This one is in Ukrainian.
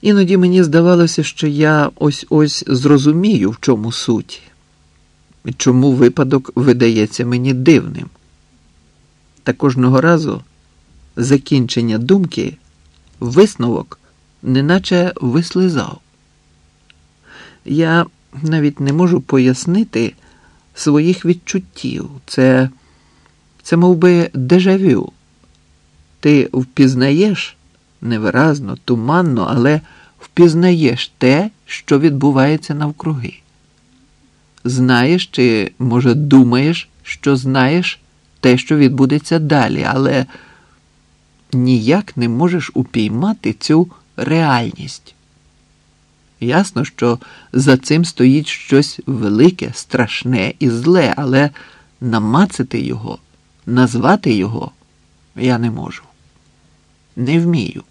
Іноді мені здавалося, що я ось ось зрозумію, в чому суть, чому випадок видається мені дивним. Та кожного разу закінчення думки, висновок, неначе вислизав. Я навіть не можу пояснити своїх відчуттів. Це, це мов би, дежавю. Ти впізнаєш невиразно, туманно, але впізнаєш те, що відбувається навкруги. Знаєш чи, може, думаєш, що знаєш те, що відбудеться далі, але ніяк не можеш упіймати цю реальність. Ясно, що за цим стоїть щось велике, страшне і зле, але намацати його, назвати його я не можу не вмію.